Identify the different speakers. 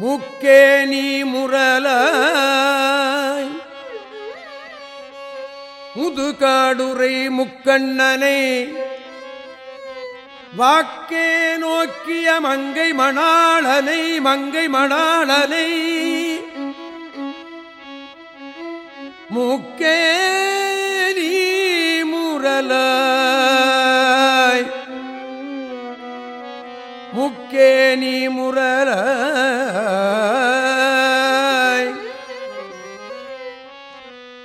Speaker 1: முக்கே நீ முரல முதுகாடுரை முக்கண்ணனை வாக்கே நோக்கிய மங்கை மணாளனை மங்கை மணாளனை. முக்கே நீ முரல முக்கே நீ முரல